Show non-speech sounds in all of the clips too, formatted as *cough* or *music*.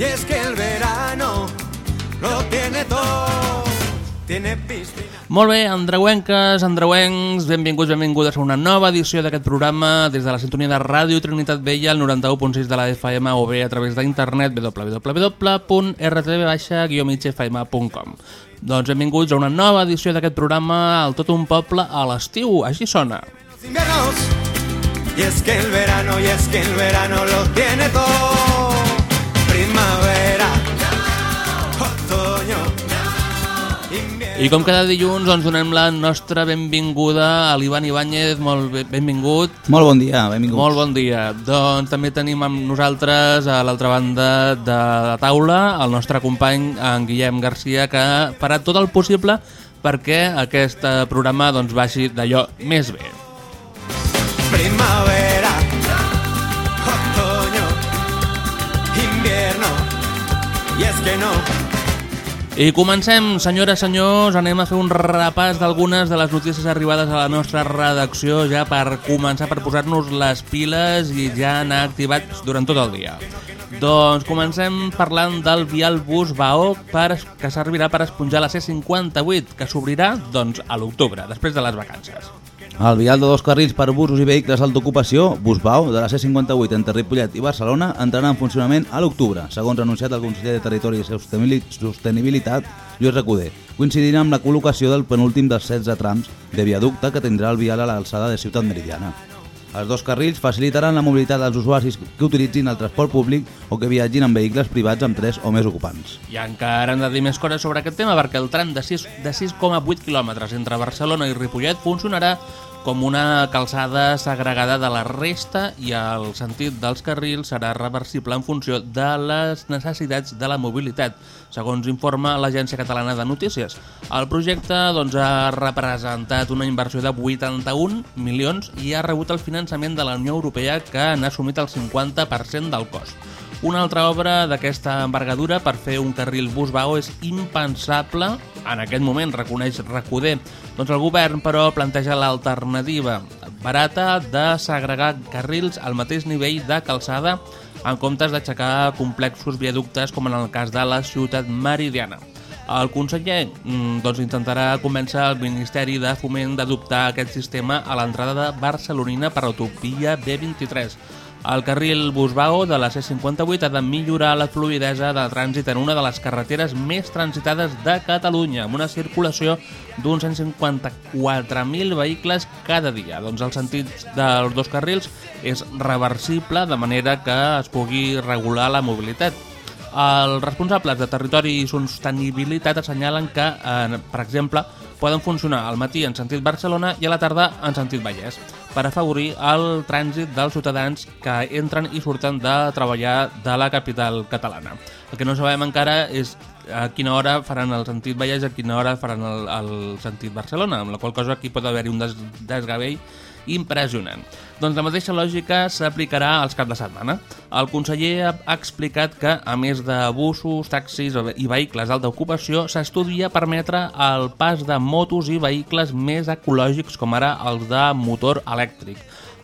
Y es que el verano lo tiene todo. Tiene piscina. Molt bé, andreuenques, andreuencs, benvinguts, benvingudes a una nova edició d'aquest programa des de la sintonia de Ràdio Trinitat Vella, al 91.6 de la FM o bé a través d'internet www.rtv-migfm.com Doncs benvinguts a una nova edició d'aquest programa al Tot un Poble a l'estiu, així sona. los inviernos. Y es que el verano, y es que el verano lo tiene todo. Primavera, otoño. I com cada dilluns doncs donem la nostra benvinguda a l'Ivan Ibáñez, molt benvingut. Molt bon dia, benvinguts. Molt bon dia. Doncs també tenim amb nosaltres a l'altra banda de la taula el nostre company en Guillem Garcia que farà tot el possible perquè aquest programa doncs, vagi d'allò més bé. Primavera, que no. I comencem, senyores, senyors, anem a fer un repàs d'algunes de les notícies arribades a la nostra redacció ja per començar, per posar-nos les piles i ja anar activats durant tot el dia. Doncs comencem parlant del vial bus Baó per, que servirà per esponjar la C58, que s'obrirà doncs, a l'octubre, després de les vacances. El vial de dos carrils per busos i vehicles d'autoocupació, Busbau, de la C58 entre Ripollet i Barcelona, entrarà en funcionament a l'octubre, segons anunciat el conseller de Territori i Sostenibil- Sostenibilitat, Lluís Recoder, coincidint amb la col·locació del penúltim dels 16 trams de viaducte que tindrà el vial a l'alçada de Ciutat Meridiana. Els dos carrils facilitaran la mobilitat dels usuaris que utilitzin el transport públic o que viatgin en vehicles privats amb 3 o més ocupants. I encara hem de dir més coses sobre aquest tema perquè el tram de 6 de 6,8 quilòmetres entre Barcelona i Ripollet funcionarà com una calçada segregada de la resta i el sentit dels carrils serà reversible en funció de les necessitats de la mobilitat, segons informa l'Agència Catalana de Notícies. El projecte doncs, ha representat una inversió de 81 milions i ha rebut el finançament de la Unió Europea que n'ha assumit el 50% del cost. Una altra obra d'aquesta envergadura per fer un carril bus Bao és impensable en aquest moment, reconeix Recoder. Doncs el govern, però, planteja l'alternativa barata de segregar carrils al mateix nivell de calçada en comptes d'aixecar complexos viaductes com en el cas de la ciutat meridiana. El conseller mm, doncs, intentarà convèncer el Ministeri de Foment d'adoptar aquest sistema a l'entrada de Barcelonina per l'autovia B23. El carril Busbao de la C58 ha de millorar la fluidesa de trànsit en una de les carreteres més transitades de Catalunya, amb una circulació d'uns 154.000 vehicles cada dia. Doncs el sentit dels dos carrils és reversible de manera que es pugui regular la mobilitat. Els responsables de territori i sostenibilitat assenyalen que, eh, per exemple, poden funcionar al matí en sentit Barcelona i a la tarda en sentit Vallès per afavorir el trànsit dels ciutadans que entren i surten de treballar de la capital catalana. El que no sabem encara és a quina hora faran el sentit Vallès i a quina hora faran el, el sentit Barcelona, amb la qual cosa aquí pot haver-hi un des desgavell impressionant. Doncs la mateixa lògica s'aplicarà als caps de setmana. El conseller ha explicat que, a més de busos, taxis i vehicles d'alta ocupació, s'estudia permetre el pas de motos i vehicles més ecològics, com ara els de motor elèctric.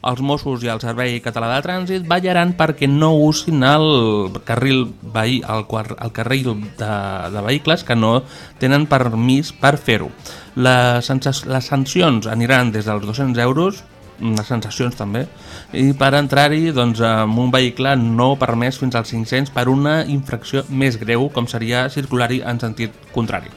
Els Mossos i el Servei Català de Trànsit ballaran perquè no usin el carril, veí, el, el carril de, de vehicles que no tenen permís per fer-ho. Les, les sancions aniran des dels 200 euros les sensacions també, i per entrar-hi doncs, amb un vehicle no permès fins als 500 per una infracció més greu, com seria circular-hi en sentit contrari.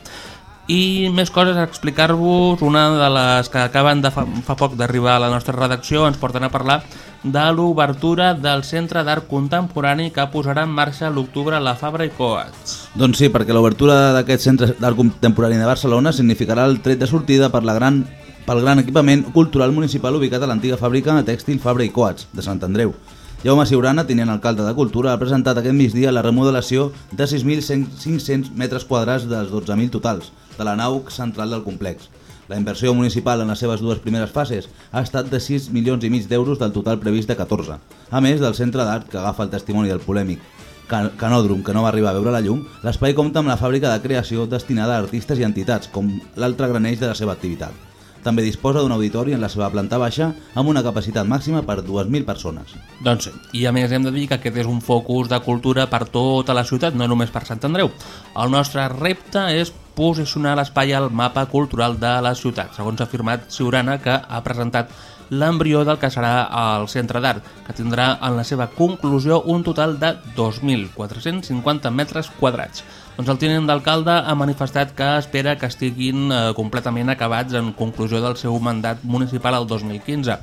I més coses a explicar-vos, una de les que acaben de fa, fa poc d'arribar a la nostra redacció ens porten a parlar de l'obertura del Centre d'Art Contemporani que posarà en marxa a l'octubre la Fabra i Coats. Doncs sí, perquè l'obertura d'aquest centre d'art contemporani de Barcelona significarà el tret de sortida per la gran pel gran equipament cultural municipal ubicat a l'antiga fàbrica tèxtil Fabra i Coats, de Sant Andreu. Jaume Siurana, tinent alcalde de Cultura, ha presentat aquest migdia la remodelació de 6.500 metres quadrats dels 12.000 totals de la nau central del complex. La inversió municipal en les seves dues primeres fases ha estat de 6 milions i mig d'euros del total previst de 14. A més del centre d'art, que agafa el testimoni del polèmic Can Canòdrom, que no va arribar a veure la llum, l'espai compta amb la fàbrica de creació destinada a artistes i entitats, com l'altre gran eix de la seva activitat. També disposa d'un auditori en la seva planta baixa amb una capacitat màxima per 2.000 persones. Doncs sí, i a més hem de dir que aquest és un focus de cultura per tota la ciutat, no només per Sant Andreu. El nostre repte és posicionar l'espai al mapa cultural de la ciutat, segons ha afirmat Ciurana, que ha presentat l'embrió del que serà el centre d'art, que tindrà en la seva conclusió un total de 2.450 metres quadrats. Doncs el tinent d'alcalde ha manifestat que espera que estiguin eh, completament acabats en conclusió del seu mandat municipal el 2015.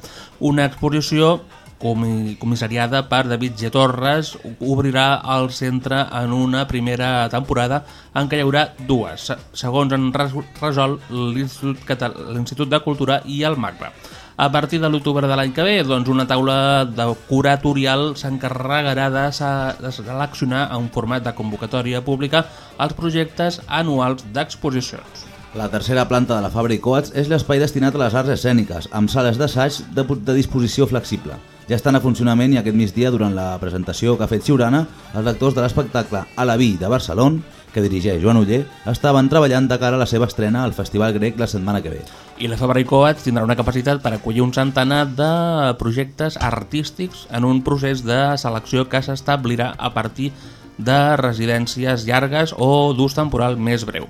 Una exposició comi comissariada per David G. Torres obrirà el centre en una primera temporada en què hi haurà dues, segons han resolt l'Institut de Cultura i el MACBA. A partir de l'octubre de l'any que ve, doncs una taula de curatorial s'encarregarà de, seleccionar en format de convocatòria pública els projectes anuals d'exposicions. La tercera planta de la Fabri Coats és l'espai destinat a les arts escèniques, amb sales d'assaig de, de disposició flexible. Ja estan a funcionament i aquest migdia, durant la presentació que ha fet Ciurana, els lectors de l'espectacle A la Vi de Barcelona que dirigeix Joan Uller, estaven treballant de cara a la seva estrena al Festival Grec la setmana que ve. I la Fabra i Coats tindrà una capacitat per acollir un centenar de projectes artístics en un procés de selecció que s'establirà a partir de residències llargues o d'ús temporal més breu.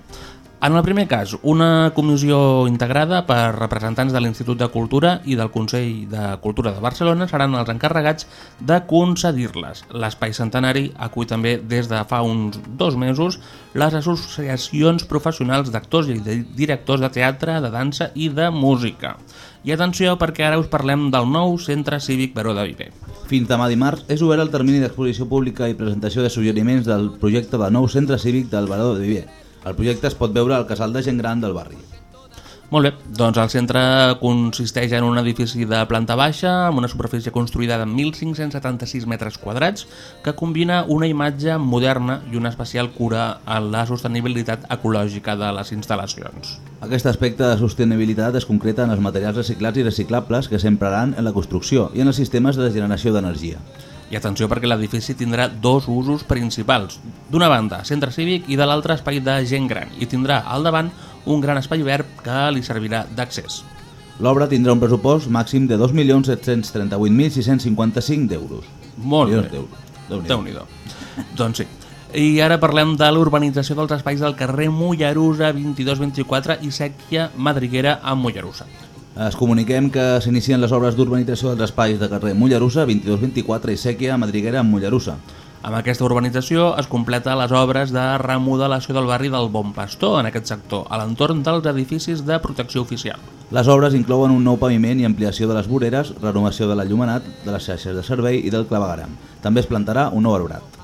En el primer cas, una comissió integrada per representants de l'Institut de Cultura i del Consell de Cultura de Barcelona seran els encarregats de concedir-les. L'Espai Centenari acull també des de fa uns dos mesos les associacions professionals d'actors i de directors de teatre, de dansa i de música. I atenció perquè ara us parlem del nou Centre Cívic Baró de Viver. Fins demà dimarts és obert el termini d'exposició pública i presentació de suggeriments del projecte del nou Centre Cívic del Baró de Viver el projecte es pot veure al casal de gent gran del barri. Molt bé, doncs el centre consisteix en un edifici de planta baixa amb una superfície construïda de 1.576 metres quadrats que combina una imatge moderna i una especial cura a la sostenibilitat ecològica de les instal·lacions. Aquest aspecte de sostenibilitat es concreta en els materials reciclats i reciclables que s'empraran en la construcció i en els sistemes de generació d'energia. I atenció perquè l'edifici tindrà dos usos principals. D'una banda, centre cívic i de l'altra espai de gent gran i tindrà al davant un gran espai verd que li servirà d'accés. L'obra tindrà un pressupost màxim de 2.738.655 d'euros. Molt bé. Déu-n'hi-do. doncs sí. I ara parlem de l'urbanització dels espais del carrer Mollerusa 2224 i Sèquia Madriguera a Mollerusa. Es comuniquem que s'inicien les obres d'urbanització dels espais de carrer Mollerussa, 2224 i Sèquia, Madriguera, Mollerussa. Amb aquesta urbanització es completa les obres de remodelació del barri del Bon Pastor en aquest sector, a l'entorn dels edificis de protecció oficial. Les obres inclouen un nou paviment i ampliació de les voreres, renovació de l'allumenat, de les xarxes de servei i del clavegaram. També es plantarà un nou arbrat.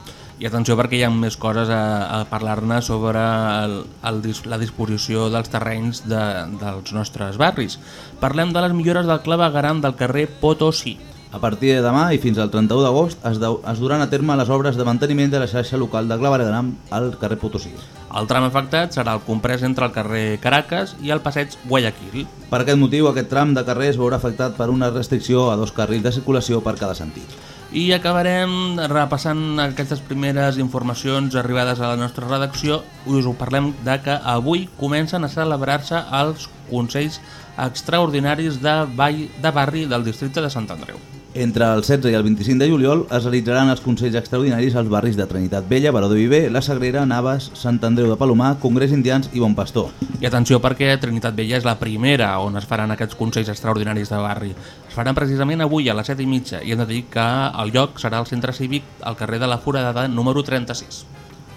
I atenció perquè hi ha més coses a, a parlar-ne sobre el, el, la disposició dels terrenys de, dels nostres barris. Parlem de les millores del clavegaram del carrer Potosí. A partir de demà i fins al 31 d'agost es, es duran a terme les obres de manteniment de la xarxa local de clavegaram al carrer Potosí. El tram afectat serà el comprès entre el carrer Caracas i el passeig Guayaquil. Per aquest motiu, aquest tram de carrer es veurà afectat per una restricció a dos carrils de circulació per cada sentit. I acabarem repassant aquestes primeres informacions arribades a la nostra redacció us ho parlem de que avui comencen a celebrar-se els Consells Extraordinaris de, Vall, de Barri del districte de Sant Andreu. Entre el 16 i el 25 de juliol es realitzaran els Consells Extraordinaris als barris de Trinitat Vella, Baró de Viver, La Sagrera, Navas, Sant Andreu de Palomar, Congrés Indians i Bon Pastor. I atenció perquè Trinitat Vella és la primera on es faran aquests Consells Extraordinaris de barri. Es faran precisament avui a les 7 i mitja i hem de dir que el lloc serà el centre cívic al carrer de la Foradada número 36.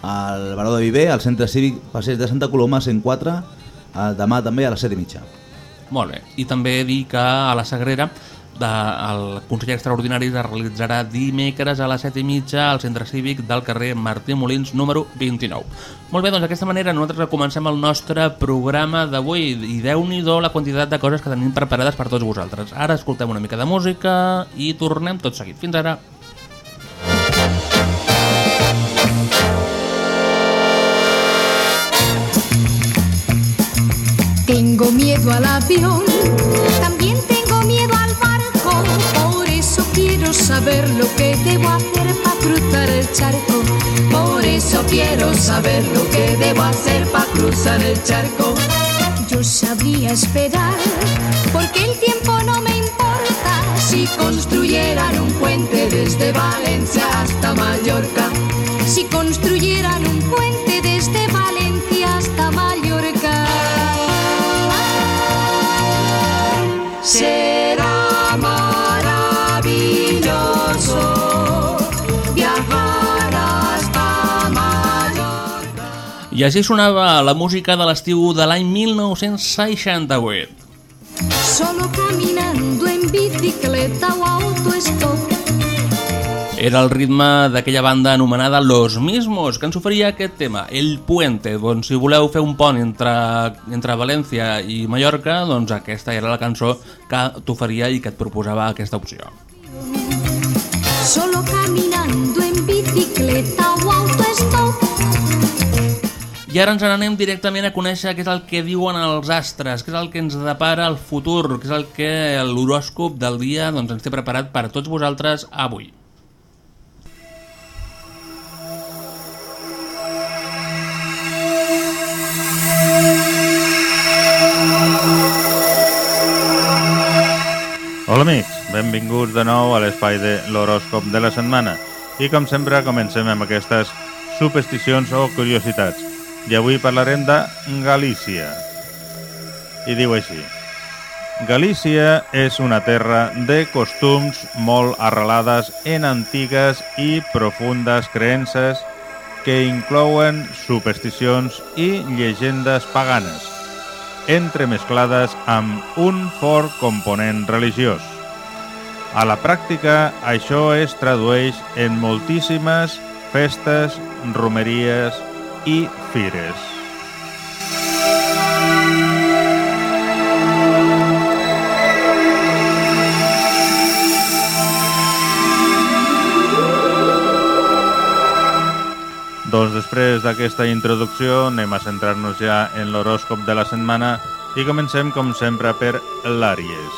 Al Baró de Viver, al centre cívic Passeig de Santa Coloma 104, demà també a les 7 i mitja. Molt bé, i també dir que a la Sagrera de, el Consell Extraordinari es realitzarà dimecres a les 7 i mitja al centre cívic del carrer Martí Molins número 29. Molt bé, doncs d'aquesta manera nosaltres comencem el nostre programa d'avui i déu nhi la quantitat de coses que tenim preparades per tots vosaltres. Ara escoltem una mica de música i tornem tot seguit. Fins ara! Tengo miedo al avión, también saber lo que debo hacer para cruzar el charco. Por eso quiero saber lo que debo hacer para cruzar el charco. Yo sabría esperar, porque el tiempo no me importa. Si construyeran un puente desde Valencia hasta Mallorca, si construyeran un puente I així sonava la música de l'estiu de l'any 1968. Solo caminando en bicicleta o autostop. Era el ritme d'aquella banda anomenada Los Mismos, que ens oferia aquest tema, El Puente. Doncs si voleu fer un pont entre, entre València i Mallorca, doncs aquesta era la cançó que t'oferia i que et proposava aquesta opció. Solo caminando en bicicleta o autostop. I ara ens n'anem directament a conèixer què és el que diuen els astres, què és el que ens depara el futur, què és el que l'horòscop del dia doncs, ens té preparat per a tots vosaltres avui. Hola amics, benvinguts de nou a l'espai de l'horòscop de la setmana. I com sempre comencem amb aquestes supersticions o curiositats. I avui parlarem de Galícia. I diu així. Galícia és una terra de costums molt arrelades en antigues i profundes creences que inclouen supersticions i llegendes paganes, entremesclades amb un fort component religiós. A la pràctica, això es tradueix en moltíssimes festes, romeries i fires. Doncs després d'aquesta introducció anem a centrar-nos ja en l'horòscop de la setmana i comencem com sempre per l'Àries.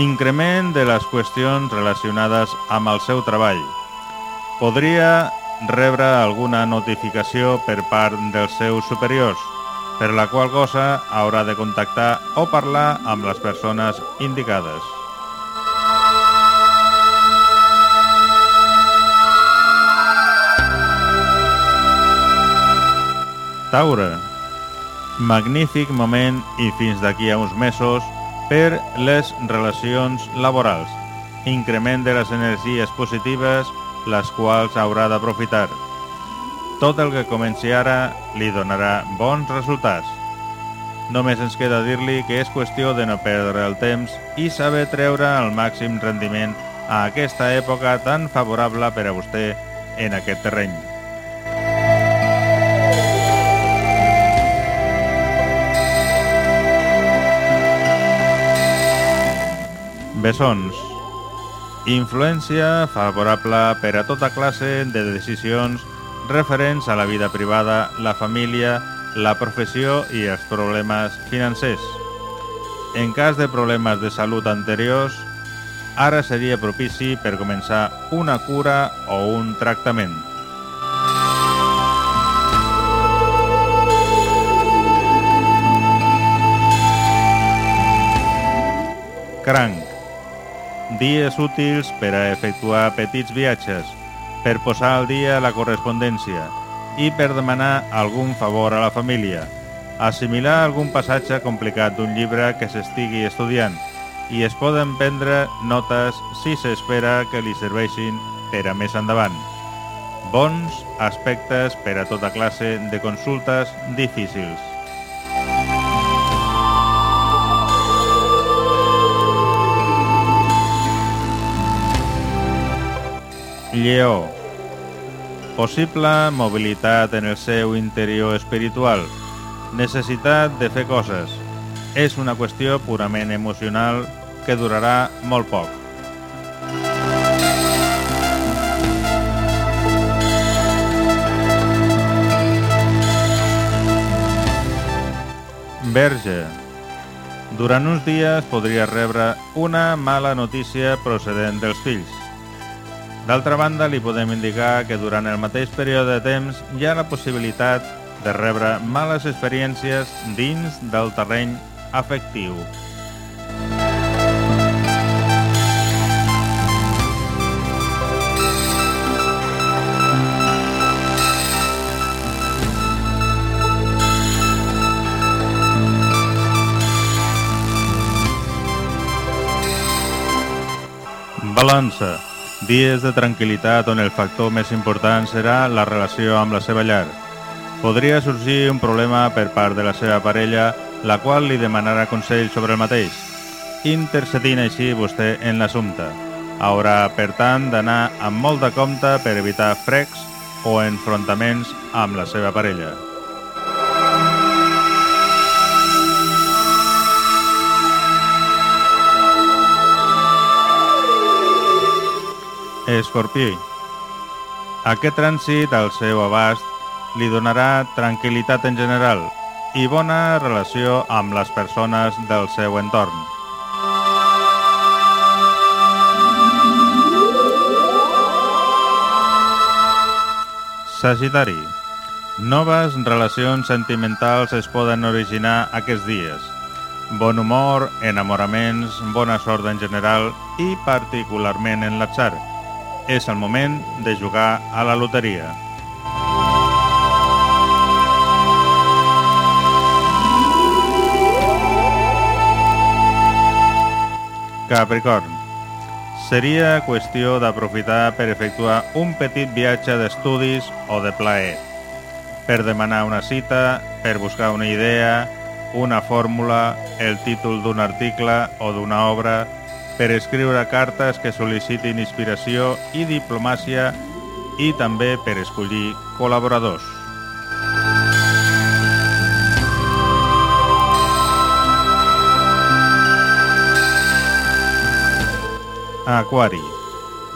Increment de les qüestions relacionades amb el seu treball. Podria rebre alguna notificació per part dels seus superiors, per la qual cosa haurà de contactar o parlar amb les persones indicades. Taure. Magnífic moment i fins d'aquí a uns mesos per les relacions laborals. Increment de les energies positives, les quals haurà d'aprofitar. Tot el que comenci ara li donarà bons resultats. Només ens queda dir-li que és qüestió de no perdre el temps i saber treure el màxim rendiment a aquesta època tan favorable per a vostè en aquest terreny. Bessons. Influència favorable per a tota classe de decisions referents a la vida privada, la família, la professió i els problemes financers. En cas de problemes de salut anteriors, ara seria propici per començar una cura o un tractament. Cranc dies útils per a efectuar petits viatges, per posar al dia la correspondència i per demanar algun favor a la família, assimilar algun passatge complicat d'un llibre que s'estigui estudiant i es poden prendre notes si s'espera que li serveixin per a més endavant. Bons aspectes per a tota classe de consultes difícils. Lleó. Possible mobilitat en el seu interior espiritual. Necessitat de fer coses. És una qüestió purament emocional que durarà molt poc. Verge. Durant uns dies podria rebre una mala notícia procedent dels fills. D'altra banda, li podem indicar que durant el mateix període de temps hi ha la possibilitat de rebre males experiències dins del terreny afectiu. Balança. Dies de tranquil·litat on el factor més important serà la relació amb la seva llar. Podria sorgir un problema per part de la seva parella, la qual li demanarà consell sobre el mateix, intercedint així vostè en l'assumpte. Haurà, per tant, d'anar amb molt de compte per evitar frecs o enfrontaments amb la seva parella. Escorpí. Aquest trànsit al seu abast li donarà tranquil·litat en general i bona relació amb les persones del seu entorn. Sagitari. Noves relacions sentimentals es poden originar aquests dies. Bon humor, enamoraments, bona sort en general i particularment en l'atzar. És el moment de jugar a la loteria. Capricorn. Seria qüestió d'aprofitar per efectuar un petit viatge d'estudis o de plaer, per demanar una cita, per buscar una idea, una fórmula, el títol d'un article o d'una obra, per escriure cartes que sol·licitin inspiració i diplomàcia i també per escollir col·laboradors. Aquari.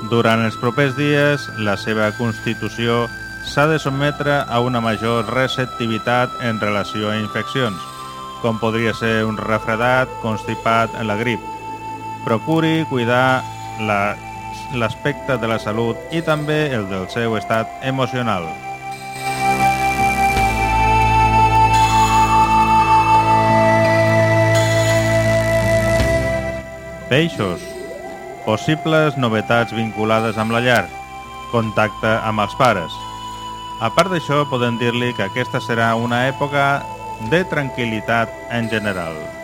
Durant els propers dies, la seva constitució s'ha de sotmetre a una major receptivitat en relació a infeccions, com podria ser un refredat, constipat la grip. Procuri cuidar l'aspecte la, de la salut i també el del seu estat emocional. Peixos. Possibles novetats vinculades amb la llar. Contacte amb els pares. A part d'això, podem dir-li que aquesta serà una època de tranquil·litat en general.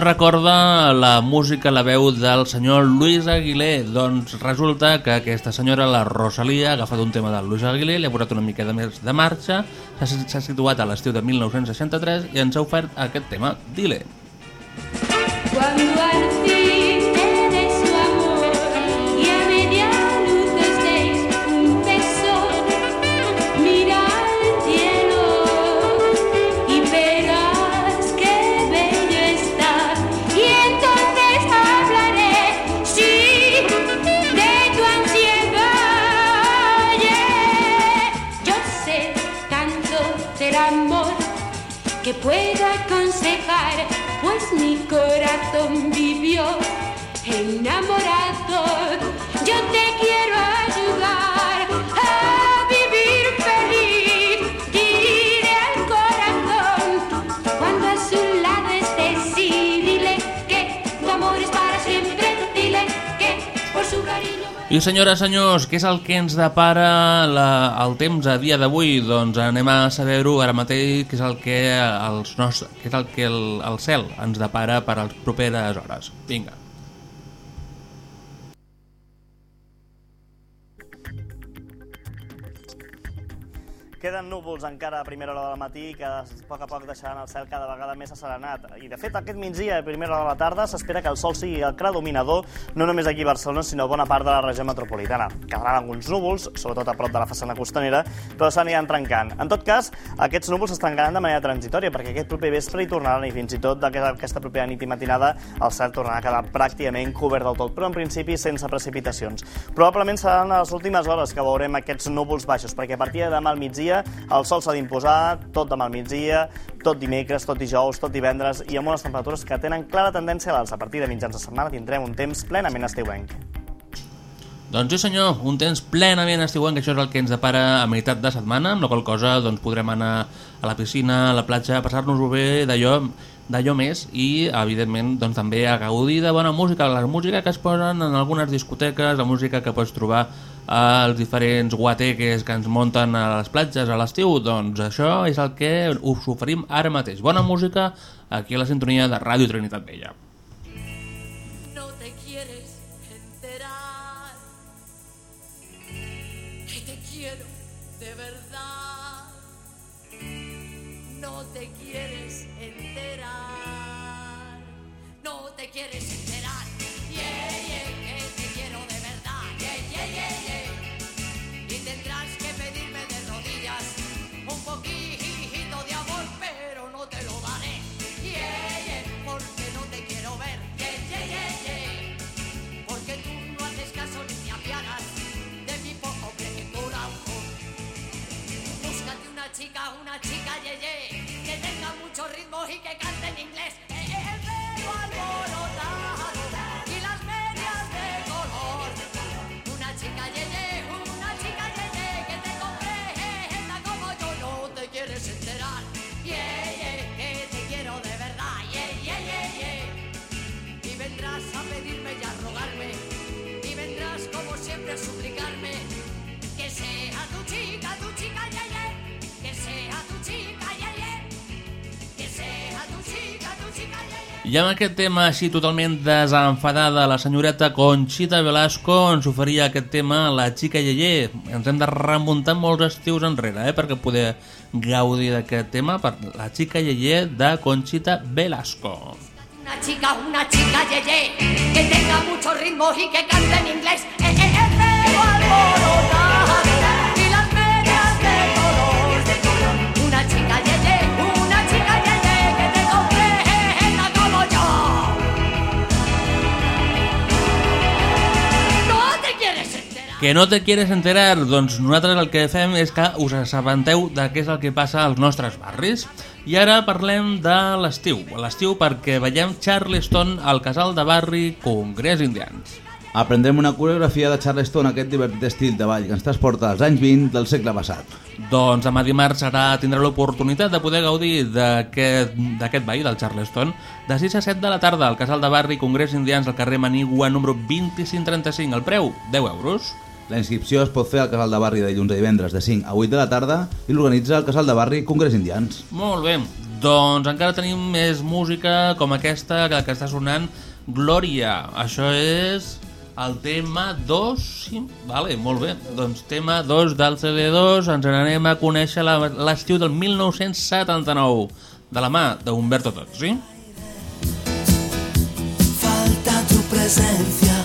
No. Recorda la música, la veu del senyor Luis Aguilé? Doncs resulta que aquesta senyora, la Rosalia, ha agafat un tema del Luis Aguilé, li ha posat una mica de més de marxa, s'ha situat a l'estiu de 1963 i ens ha ofert aquest tema, Dile. Cuando pueda aconsejar, pues mi corazón vivió enamorado. Yo te quiero I senyores, senyors, què és el que ens depara la, el temps a dia d'avui? Doncs anem a saber-ho ara mateix, què és el que, els nostres, què és el, que el, el cel ens depara per a les properes hores. Vinga. Queden núvols encara a primera hora del matí que a poc a poc deixaran el cel cada vegada més asserenat. I de fet aquest migdia a primera hora de la tarda s'espera que el sol sigui el predominador no només aquí a Barcelona sinó a bona part de la regió metropolitana. Quedaran alguns núvols, sobretot a prop de la façana costanera, però s'aniran trencant. En tot cas, aquests núvols es trencaran de manera transitòria perquè aquest proper vespre hi tornaran i fins i tot d'aquesta aquesta propera nit i matinada el cel tornarà a quedar pràcticament cobert del tot, però en principi sense precipitacions. Probablement seran les últimes hores que veurem aquests núvols baixos, perquè a partir de demà al migdia el sol s'ha d'imposar tot demà al migdia, tot dimecres, tot dijous, tot divendres i amb unes temperatures que tenen clara tendència a l'alça. A partir de mitjans de setmana tindrem un temps plenament estiuenc. Doncs sí senyor, un temps plenament estiuant, que això és el que ens depara a meitat de setmana, amb la qual cosa doncs, podrem anar a la piscina, a la platja, a passar-nos-ho bé d'allò d'allò més i evidentment doncs, també a gaudir de bona música, la música que es posen en algunes discoteques, la música que pots trobar als diferents guateques que ens munten a les platges a l'estiu, doncs això és el que us oferim ara mateix. Bona música aquí a la sintonia de Ràdio Trinitat Vella. I amb aquest tema així totalment desenfadada, la senyoreta Conchita Velasco ens oferia aquest tema La xica Yeye. Ens hem de remuntar molts estius enrere eh, perquè poder gaudir d'aquest tema per La xica Yeye de Conchita Velasco. Una chica, una chica, ye, ye, que tenga mucho ritmo y que cante en inglés. Eh, eh, pelo alborotado Que no te quieres enterar? Doncs nosaltres el que fem és que us assabenteu de què és el que passa als nostres barris. I ara parlem de l'estiu. L'estiu perquè veiem Charleston al casal de barri Congrés Indians. Aprendrem una coreografia de Charleston, aquest divertit estil de ball que ens transporta als anys 20 del segle passat. Doncs demà dimarts serà, tindrà l'oportunitat de poder gaudir d'aquest d'aquest ball del Charleston de 6 a 7 de la tarda al casal de barri Congrés Indians al carrer Manigua número 2535. El preu, 10 euros. La inscripció es pot fer al casal de barri de dilluns a divendres de 5 a 8 de la tarda i l'organitza el casal de barri Congrés Indians. Molt bé, doncs encara tenim més música com aquesta que, que està sonant Glòria. Això és el tema 2, sí? Vale, molt bé. Doncs tema 2 del CD2 ens n'anem a conèixer l'estiu del 1979 de la mà d'Humberto Tozzi. Falta tu presencia,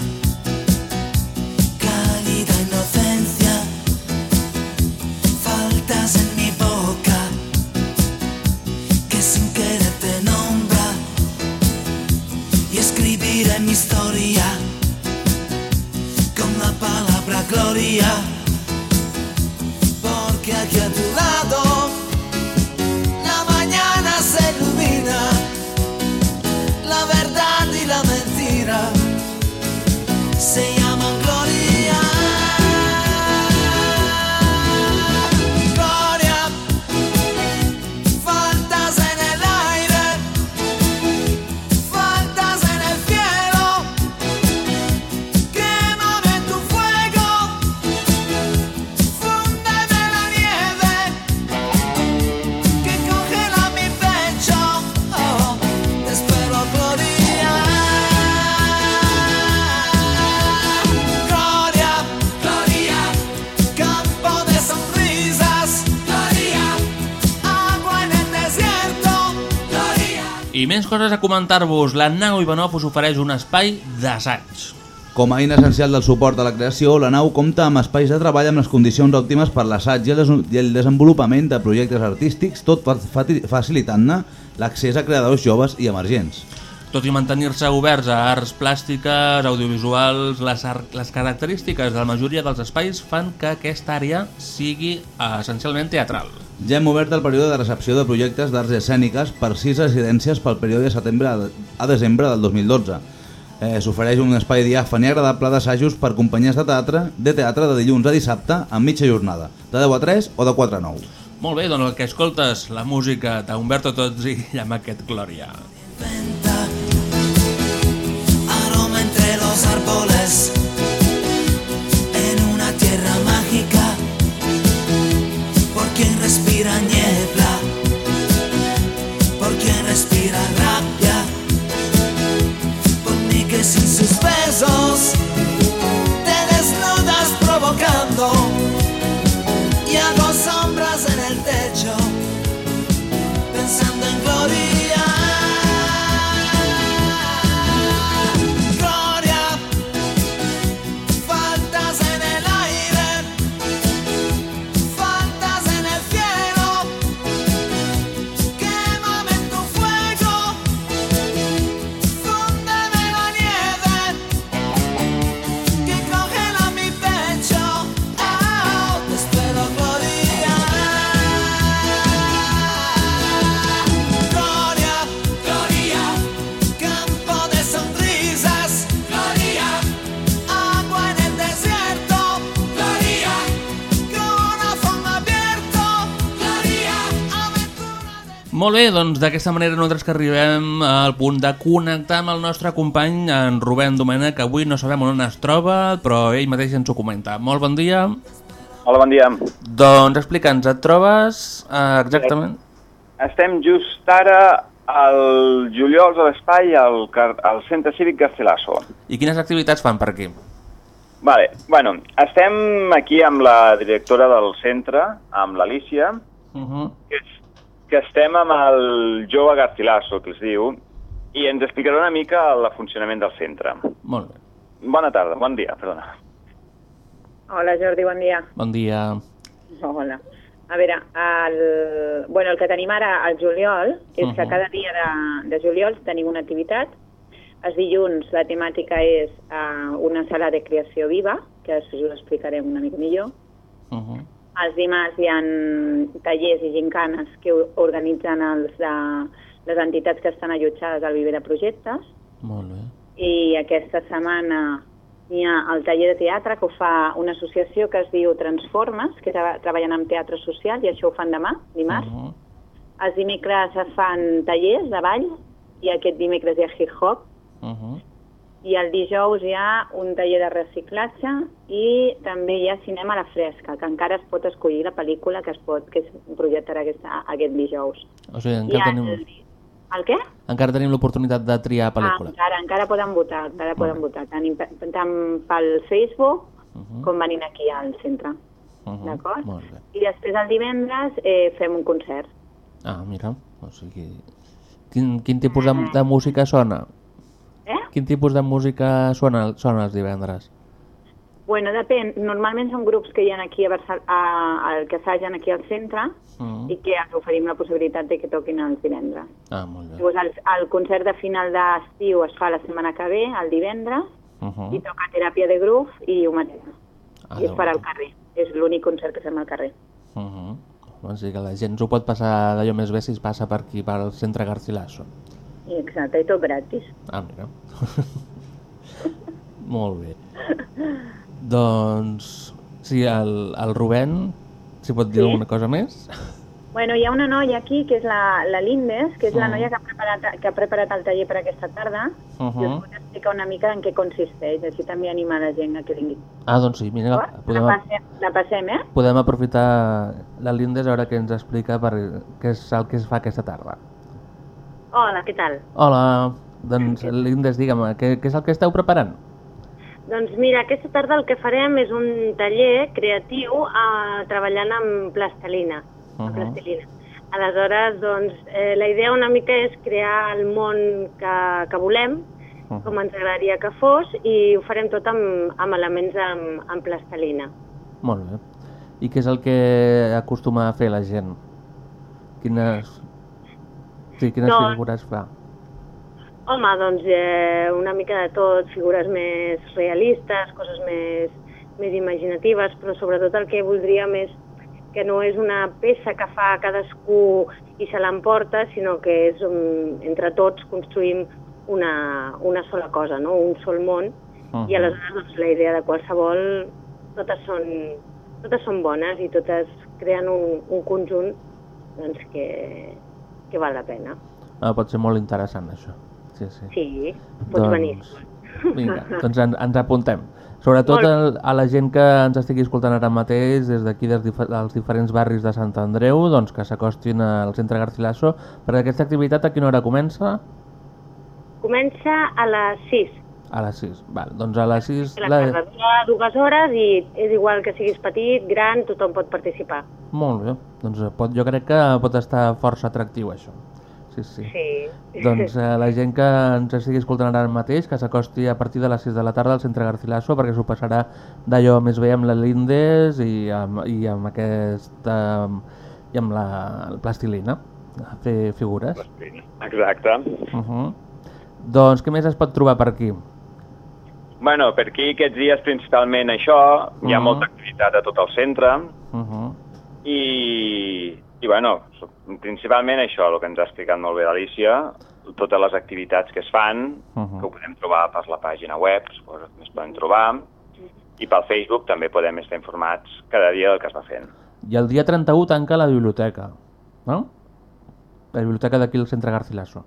I més coses a comentar-vos. La nau Ivanov us ofereix un espai d'assaig. Com a eina essencial del suport a la creació, la nau compta amb espais de treball amb les condicions òptimes per l'assaig i el des- i el desenvolupament de projectes artístics, tot facilitant-ne l'accés a creadors joves i emergents. Tot i mantenir-se oberts a arts plàstiques, audiovisuals, les, les característiques de la majoria dels espais fan que aquesta àrea sigui eh, essencialment teatral. Ja hem obert el període de recepció de projectes d'arts escèniques per sis residències pel període de setembre a- desembre del 2012. Eh, S'ofereix un espai diàfan i agradable d'assajos per companyies de teatre, de teatre de dilluns a dissabte amb mitja jornada, de 10 a 3 o de 4 a 9. Molt bé, doncs el que escoltes, la música d'Humberto Tozzi i amb aquest Glòria. aroma entre los árboles que Molt bé, doncs d'aquesta manera nosaltres que arribem al punt de connectar amb el nostre company, en Rubén Domènech, que avui no sabem on es troba, però ell mateix ens ho comenta. Molt bon dia. Hola, bon dia. Doncs explica'ns, et trobes eh, exactament... Estem just ara al juliol a l'espai al, al Centre Cívic Garcilaso. I quines activitats fan per aquí? Vale, bueno, estem aquí amb la directora del centre, amb l'Alicia, Uh -huh. que, és, que estem amb el jove Garcilaso, que es diu, i ens explicarà una mica el funcionament del centre. Molt bé. Bona tarda, bon dia, perdona. Hola Jordi, bon dia. Bon dia. Hola. A veure, el, bueno, el que tenim ara al juliol és uh -huh. que Mhm. cada dia de, de juliol tenim una activitat. Els dilluns la temàtica és uh, una sala de creació viva, que després us explicarem una mica millor. Uh -huh. Els dimarts hi ha tallers i gincanes que organitzen els de, les entitats que estan allotjades al Viver de Projectes Molt bé. i aquesta setmana hi ha el taller de teatre que ho fa una associació que es diu Transformes, que tra treballen amb teatre social i això ho fan demà, dimarts. Uh -huh. Els dimecres es fan tallers de ball i aquest dimecres hi ha hip-hop Uh -huh. I el dijous hi ha un taller de reciclatge i també hi ha cinema a la fresca, que encara es pot escollir la pel·lícula que es pot que es projectarà aquesta, aquest dijous. O sigui, I encara el, tenim, el què? encara tenim l'oportunitat de triar Ah, pel·lícula. encara, encara poden votar, encara poden votar, tant, tant pel Facebook Uh -huh. com venint aquí al centre. Uh -huh. D'acord? I després el divendres eh, fem un concert. Ah, mira, o sigui... Quin, quin tipus de, de música sona? Quin tipus de música sona, sona els divendres? Bueno, depèn. Normalment són grups que hi ha aquí a Barcelona, a, a, que assagen aquí al centre Mm. i que els oferim la possibilitat de que toquin els divendres. Ah, molt bé. Llavors, el, el concert de final d'estiu es fa la setmana que ve, el divendres, Uh -huh. i toca teràpia de groove i humaneta. Ah, I farà meu. al carrer. És l'únic concert que fem al carrer. Uh -huh. O sigui que la gent s'ho pot passar d'allò més bé si es passa per aquí, pel centre Garcilaso. I exacte, i tot gratis. Ah, mira. *laughs* Molt bé. Doncs, sí, el, el Rubén, si pot dir Sí? alguna cosa més? Bueno, hi ha una noia aquí, que és la, la Lindes, que és la Mm. noia que ha, preparat, que ha preparat el taller per aquesta tarda, Uh i us -huh. pot explicar una mica en què consisteix, així també anima la gent a que vingui. Ah, doncs sí, mira, D'acord? podem, La, passem, la passem, eh? podem aprofitar la Lindes a veure què ens explica per què és el que es fa aquesta tarda. Hola, què tal? Hola, doncs Lindes, digue'm, què, què és el que esteu preparant? Doncs mira, aquesta tarda el que farem és un taller creatiu eh, treballant amb plastelina. Uh amb -huh. plastilina. Aleshores, doncs, eh, la idea una mica és crear el món que, que volem, Mhm. com ens agradaria que fos, i ho farem tot amb, amb elements amb, amb plastelina. Molt bé. I què és el que acostuma a fer la gent? Quines... Sí, quines No. figures fa? Home, doncs eh, una mica de tot, figures més realistes, coses més, més imaginatives, però sobretot el que voldríem és que no és una peça que fa cadascú i se l'emporta, sinó que és um, entre tots construïm una, una sola cosa, no? un sol món, Mhm. i aleshores doncs, la idea de qualsevol, totes són, totes són bones i totes creen un, un conjunt doncs, que, que val la pena. Ah, pot ser molt interessant, això. Sí, sí. Sí, pots venir. Vinga, doncs en, ens apuntem. Sobretot el, a la gent que ens estigui escoltant ara mateix des d'aquí, des difer dels diferents barris de Sant Andreu, doncs que s'acostin al centre Garcilaso, perquè aquesta activitat a quina hora comença? Comença a les 6. A les 6. Val, doncs a les 6... La tarda dura dues hores i és igual que siguis petit, gran, tothom pot participar. Molt bé, doncs eh, pot, jo crec que pot estar força atractiu això. Sí, sí. Sí. Doncs *laughs* eh, la gent que ens estigui escoltant ara mateix, que s'acosti a partir de les 6 de la tarda al centre Garcilaso, perquè s'ho passarà d'allò més bé amb la Lindes i amb, i amb aquesta... i amb la, la plastilina, a fer figures. Exacte. Uh -huh. Doncs què més es pot trobar per aquí? Bueno, per aquí aquests dies principalment això, hi ha Mhm. molta activitat a tot el centre Uh -huh. i, i bueno, principalment això, el que ens ha explicat molt bé l'Alicia, totes les activitats que es fan, Mhm. que ho podem trobar per la pàgina web, suposo que es poden trobar, i pel Facebook també podem estar informats cada dia del que es va fent. I el dia 31 tanca la biblioteca, no? La biblioteca d'aquí al centre Garcilaso.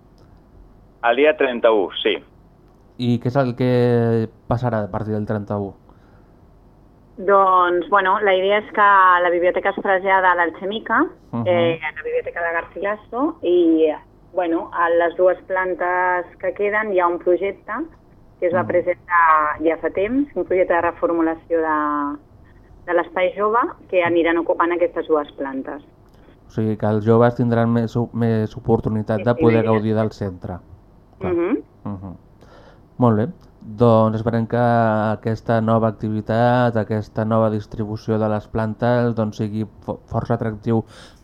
El dia 31, sí. I què és el que passarà a partir del 31? Doncs, bueno, la idea és que la biblioteca es trasllada a l'Alchemica, Uh -huh. eh, a la biblioteca de Garcilaso, i bueno, a les dues plantes que queden hi ha un projecte que es va Mm. presentar ja fa temps, un projecte de reformulació de, de l'espai jove que aniran ocupant aquestes dues plantes. O sigui que els joves tindran més, més oportunitat de Sí, poder sí. gaudir del centre. Clar. Uh -huh. Uh -huh. Molt bé. Doncs esperem que aquesta nova activitat, aquesta nova distribució de les plantes doncs sigui fo- força atractiu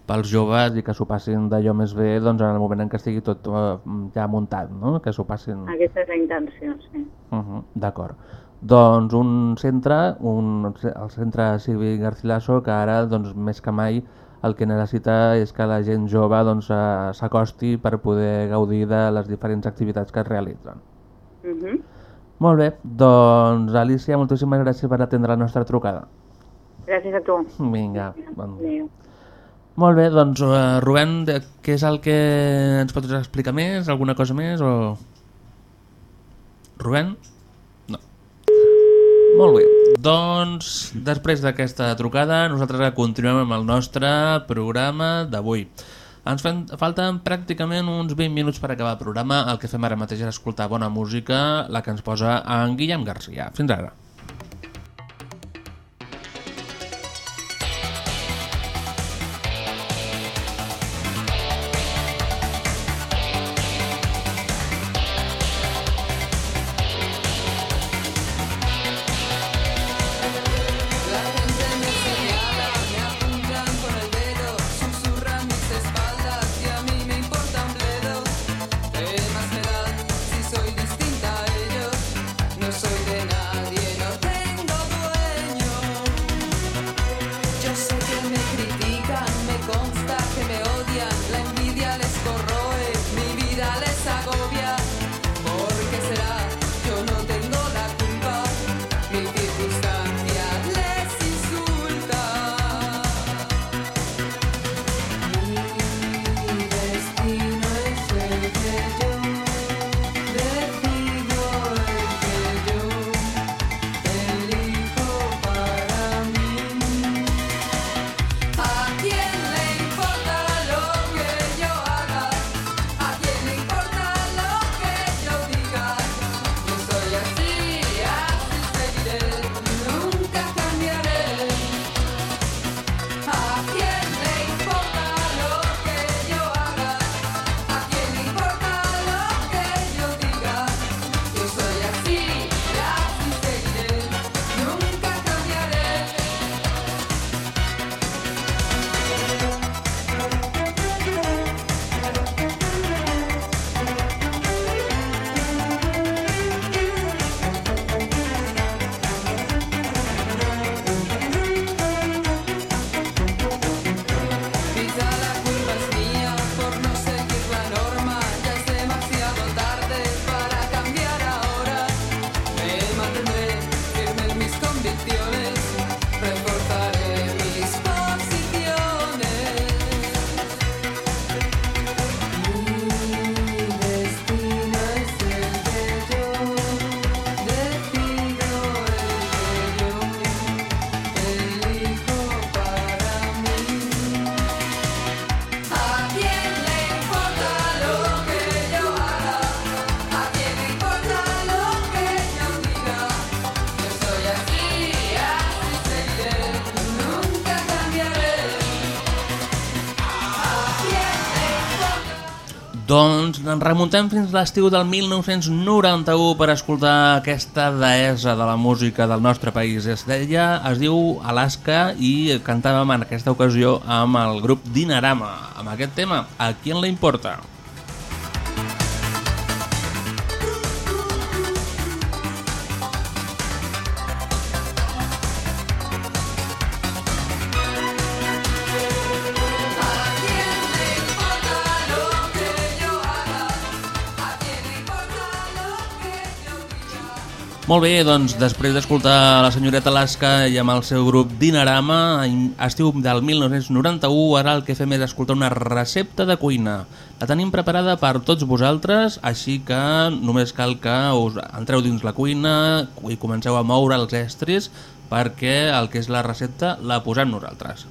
pels joves i que s'ho passin d'allò més bé doncs, en el moment en què estigui tot eh, ja muntat, no? que s'ho passin... Aquesta és la intenció, sí. Uh -huh, D'acord. Doncs un centre, un, el centre cívic Garcilaso, que ara doncs, més que mai el que necessita és que la gent jove doncs, eh, s'acosti per poder gaudir de les diferents activitats que es realitzen. Uh -huh. Molt bé, doncs Alicia, moltíssimes gràcies per atendre la nostra trucada. Gràcies a tu. Vinga, bon... Adéu. Molt bé, doncs uh, Rubén, de, què és el que ens pots explicar més? Alguna cosa més? O... Rubén? No. Molt bé, doncs després d'aquesta trucada nosaltres continuem amb el nostre programa d'avui. Ens fan, falten pràcticament uns 20 minuts per acabar el programa. El que fem ara mateix és escoltar bona música, la que ens posa en Guillem Garcia. Fins ara. Ens remuntem fins l'estiu del 1991 per escoltar aquesta deessa de la música del nostre país. Es deia, es diu Alaska i cantàvem en aquesta ocasió amb el grup Dinarama. Amb aquest tema, a qui en la importa? Molt bé, doncs després d'escoltar la senyoreta Alaska i amb el seu grup Dinarama, estiu del 1991, ara el que fem és escoltar una recepta de cuina. La tenim preparada per tots vosaltres, així que només cal que us entreu dins la cuina i comenceu a moure els estris perquè el que és la recepta la posem nosaltres.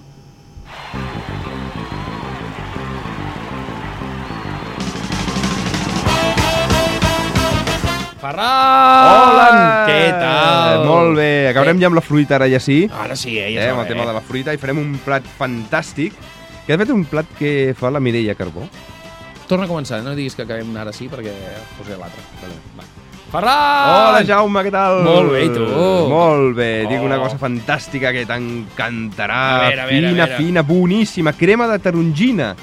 Ferran! Hola! Què tal? Molt bé, acabarem ja amb la fruita ara ja sí. Ara sí, eh? Ja eh, amb el tema eh? de la fruita i farem un plat fantàstic, que de fet un plat que fa la Mireia Carbó. Torna a començar, no diguis que acabem ara sí perquè posaré l'altre. Vale, va. Ferran! Hola, Jaume, què tal? Molt bé, tu? Molt bé, dic Oh. una cosa fantàstica que t'encantarà. Fina, a veure. fina, boníssima. Crema de tarongina.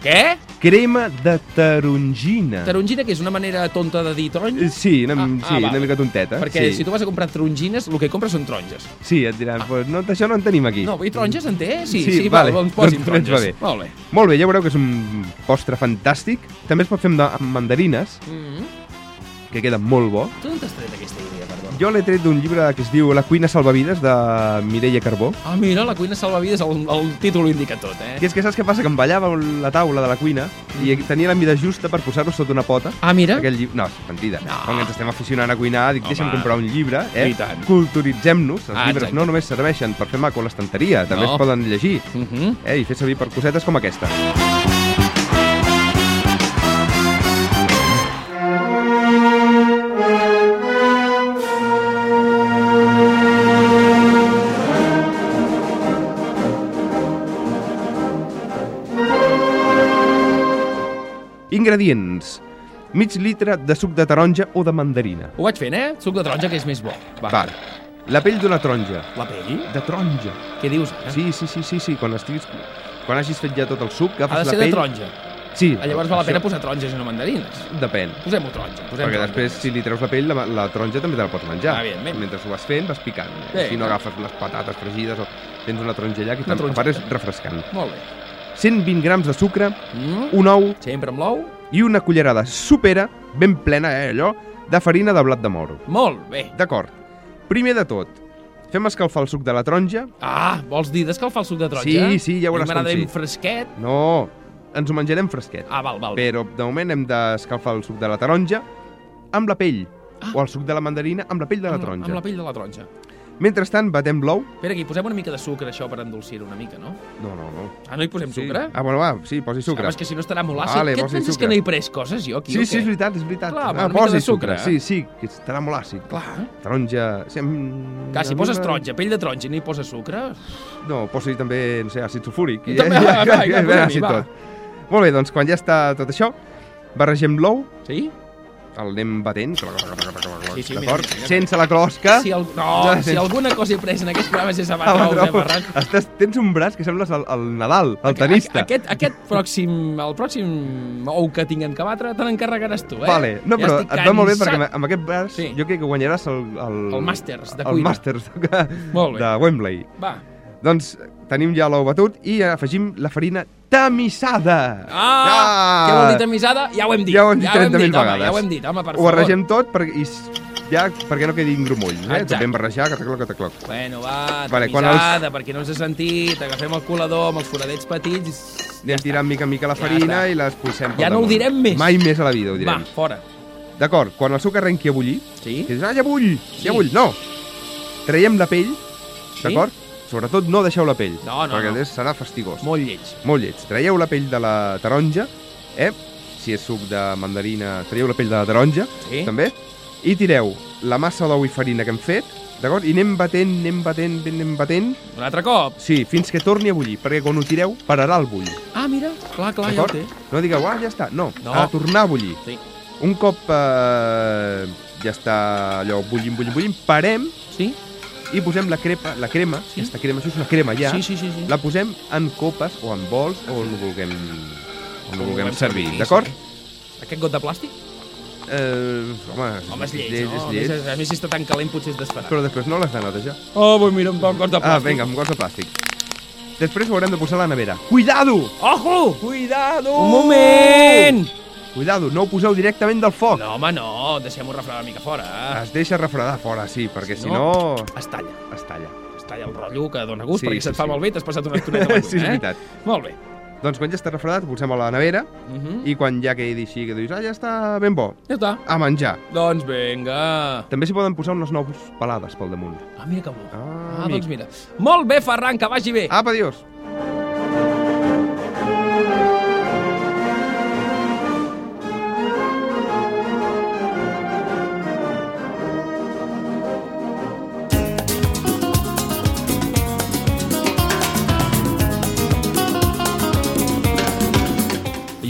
Què? Crema de tarongina. Tarongina, que és una manera tonta de dir taronja? Eh, Sí, una, Ah, sí, ah, una mica tonteta. Perquè sí. si tu vas a comprar tarongines, el que compres són taronges. Sí, et diran, pues, no, això no en tenim aquí. No, vull taronges en té? Sí, Sí, sí, vale. va, doncs posin Doncs ens va taronges. bé. Molt bé. Molt bé, ja veureu que és un postre fantàstic. També es pot fer amb, amb mandarines, Mm que queda molt bo. Tu d'on t'has tret aquesta idea? Jo l'he tret d'un llibre que es diu La cuina salvavides de Mireia Carbó. Ah, mira, la cuina salvavides, el, el títol ho indica tot, eh? I és que saps què passa? Que em ballava la taula de la cuina i tenia la mida justa per posar-ho sota una pota. Ah, mira. Aquell llibre... No, és mentida. No. Que ens estem aficionant a cuinar, dic, Home. deixa'm comprar un llibre, eh? I tant. Culturitzem-nos. Els Ah, llibres exacte. no només serveixen per fer maco l'estanteria, també No. es poden llegir. Uh -huh. eh? I fer servir per cosetes com aquesta. Ingredients. Mig litre de suc de taronja o de mandarina. Ho vaig fent, eh? Suc de taronja, que és més bo. Va. Vale. La pell d'una taronja. La pell? De taronja. Què dius? ara? Sí, sí, sí, sí, sí. Quan estiguis... Quan hagis fet ja tot el suc, agafes Ha de la ser de pell... taronja. Sí. Ah, Llavors val la pena posar taronges i no mandarines. Depèn. Posem-ho taronja. Posem Perquè taronja. després, si li treus la pell, la, la taronja també te la pots menjar. Ah, evidentment. Mentre ho vas fent, vas picant. Bé, si no agafes les patates fregides o tens una taronja allà, que Una a part és refrescant. Molt bé. 120 grams de sucre, Mm? un ou Sempre amb l'ou? i una cullerada supera, ben plena, eh, allò, de farina de blat de moro. Molt bé. D'acord. Primer de tot, fem escalfar el suc de la taronja. Ah, vols dir d'escalfar el suc de taronja? Sí, sí, ja A veuràs com sí. fresquet. No, ens ho menjarem fresquet. Ah, val, val. Però de moment hem d'escalfar el suc de la taronja amb la pell. O el suc de la mandarina amb la pell de la Ah. Amb- taronja. Amb la pell de la taronja. Mentrestant, batem l'ou. Espera, aquí posem una mica de sucre, això, per endolcir una mica, no? No, no, no. Ah, no hi posem Sí. sucre? Ah, bueno, va, sí, posi sucre. És que si no estarà molt àcid. Vale, Què et penses sucre. que no he pres coses, jo, aquí, Sí, sí, és veritat, és veritat. Clar, ah, posi de sucre. Sí, sí, que estarà molt àcid. Clar. Taronja... Sí, amb... Clar, si poses taronja, pell de taronja i no hi poses sucre... No, posi també, no sé, àcid sulfúric. I també, va, va, va, ja, posem-hi, àcid va. tot. Molt bé, doncs quan ja està tot això, barregem l'ou. Sí? El anem batent. Sí, sí, mira, D'acord? Sense la closca. Si el... No, si alguna cosa he pres en aquests programes és abans Ah, no. Estàs, tens un braç que sembles el, el Nadal, el tenista. Aquest, aquest pròxim, el pròxim ou que tinguem que batre, te n'encarregaràs tu, eh? Vale, no, Ja però et va molt bé perquè amb- aquest braç Sí. jo crec que guanyaràs el... El, El Masters de el cuina. Masters de, de Wembley. Va. Doncs tenim ja l'ou batut i afegim la farina tamissada. Ah, què vol dir tamisada? Ja ho hem dit. Ja ho hem dit ja ho hem 30.000 dit, home, vegades. ja ho hem dit, home, per Ho favor. barregem tot per, i ja, perquè no quedi grumoll. Eh? Exacte. Ben barrejar, que tecloc. Bueno, va, Vale, tamisada, els... perquè no ens ha sentit, agafem el colador amb els foradets petits... Anem tirant mica en mica la Ja farina està. i l'expulsem Ja no ho direm més. Mai més a la vida ho direm. Va, fora. D'acord, quan el suc arrenqui a bullir, sí? que dius, ah, ja bull, Sí. ja bull. No, traiem la pell, d'acord? Sobretot no deixeu la pell, No, no, perquè no. serà fastigós. Molt lleig. Molt lleig. Traieu la pell de la taronja, eh? Si és suc de mandarina, traieu la pell de la taronja, Sí. també, i tireu la massa d'ou i farina que hem fet, D'acord? I anem batent, anem batent, anem batent. Un altre cop? Sí, fins que torni a bullir, perquè quan ho tireu pararà el bull. Ah, mira, clar, clar, ja ho té. No digueu, ah, ja està. No, No. ha de tornar a bullir. Sí. Un cop eh, ja està allò bullint, bullint, bullint, parem sí. I posem la, crepa, la crema, sí. aquesta crema, això és una crema ja, Sí, sí, sí, sí. la posem en copes o en bols o on ho vulguem, on ho vulguem servir, d'acord? Aquest got de plàstic? Eh, home, Home, és lleig, lleig, no? és A lleig. més, a més, si està tan calent, potser és d'esperar. Però després no l'has de netejar. Oh, pues mira, un bon got de plàstic. Ah, vinga, amb gots de plàstic. Després ho haurem de posar a la nevera. Cuidado! Ojo! Cuidado! Un moment! Cuidado, no ho poseu directament del foc. No, home, no, deixem-ho refredar una mica fora. Es deixa refredar fora, sí, perquè si Si no... no, es talla. Es talla. Es talla el rotllo que dona gust, Sí, perquè sí, se't fa sí. malbé, t'has passat una estoneta *laughs* amb sí, és eh? veritat. Molt bé. Doncs quan ja està refredat, ho posem a la nevera Mhm. i quan ja quedi així, que dius, ah, ja està ben bo, Ja està. a menjar. Doncs vinga. També s'hi poden posar unes nous pelades pel damunt. Ah, mira que bo. Ah, Ah, doncs mira. Molt bé, Ferran, que vagi bé. Apa, adiós.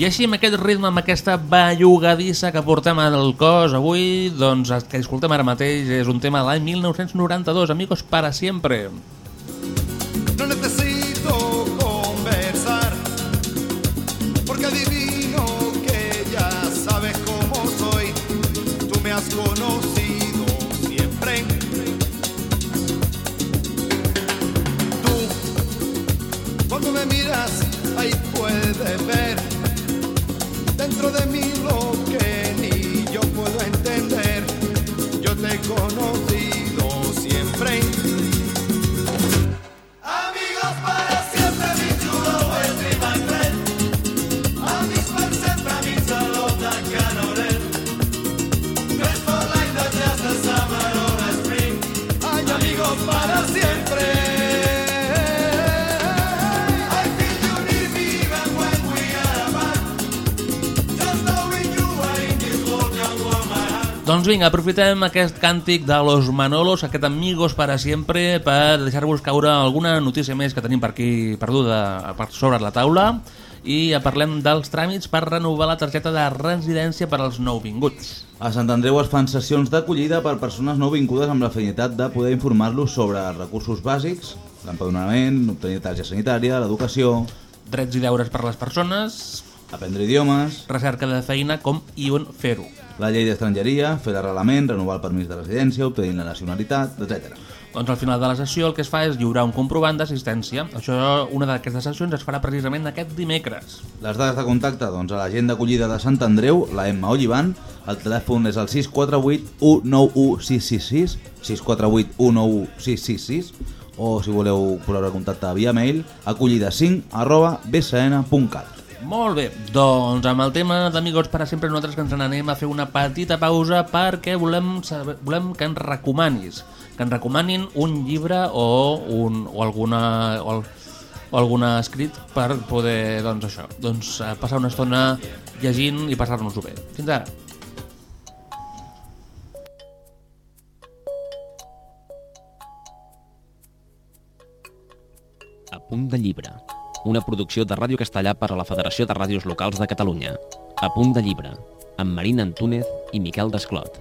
I així, amb aquest ritme, amb aquesta bellugadissa que portem al cos avui, doncs el que escoltem ara mateix és un tema de l'any 1992, Amigos para siempre. No necesito conversar, porque adivino que ya sabes cómo soy. Tú me has conocido de mí lo que ni yo puedo entender. Yo te he conocido siempre. Doncs vinga, aprofitem aquest càntic de Los Manolos, aquest Amigos para siempre, per deixar-vos caure alguna notícia més que tenim per aquí perduda per sobre la taula i parlem dels tràmits per renovar la targeta de residència per als nouvinguts. A Sant Andreu es fan sessions d'acollida per persones nouvingudes amb la finalitat de poder informar-los sobre recursos bàsics, l'empadronament, obtenir targeta sanitària, l'educació, Drets i deures per a les persones, aprendre idiomes, recerca de feina, com i on fer-ho. La llei d'estrangeria, fer l'arrelament, renovar el permís de residència, obtenir la nacionalitat, etc. Doncs al final de la sessió el que es fa és lliurar un comprovant d'assistència. Això, una d'aquestes sessions es farà precisament aquest dimecres. Les dades de contacte, doncs, a la gent d'acollida de Sant Andreu, la Emma Ollivan, el telèfon és el 648 191 666, 648 191 666, o si voleu posar contacte via mail, acollida5 arroba bcn.cat. Molt bé, doncs amb el tema d'Amigos per a sempre nosaltres que ens n'anem a fer una petita pausa perquè volem, saber, volem que ens recomanis, que ens recomanin un llibre o, un, o alguna... O, el, o alguna escrit per poder, doncs això, doncs eh, passar una estona llegint i passar-nos-ho bé. Fins ara. A punt de llibre. Una producció de Ràdio Castellà per a la Federació de Ràdios Locals de Catalunya. A punt de llibre. Amb Marina Antúnez i Miquel Desclot.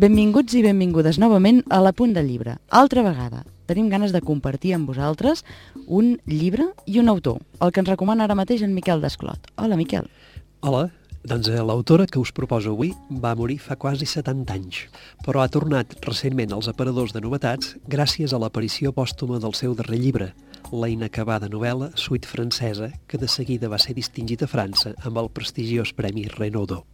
Benvinguts i benvingudes novament a la Punt del Llibre. Altra vegada, tenim ganes de compartir amb vosaltres un llibre i un autor, el que ens recomana ara mateix en Miquel Desclot. Hola, Miquel. Hola, doncs eh, l'autora que us proposo avui va morir fa quasi 70 anys, però ha tornat recentment als aparadors de novetats gràcies a l'aparició pòstuma del seu darrer llibre, la inacabada novel·la Suite francesa, que de seguida va ser distingit a França amb el prestigiós Premi Renaudot.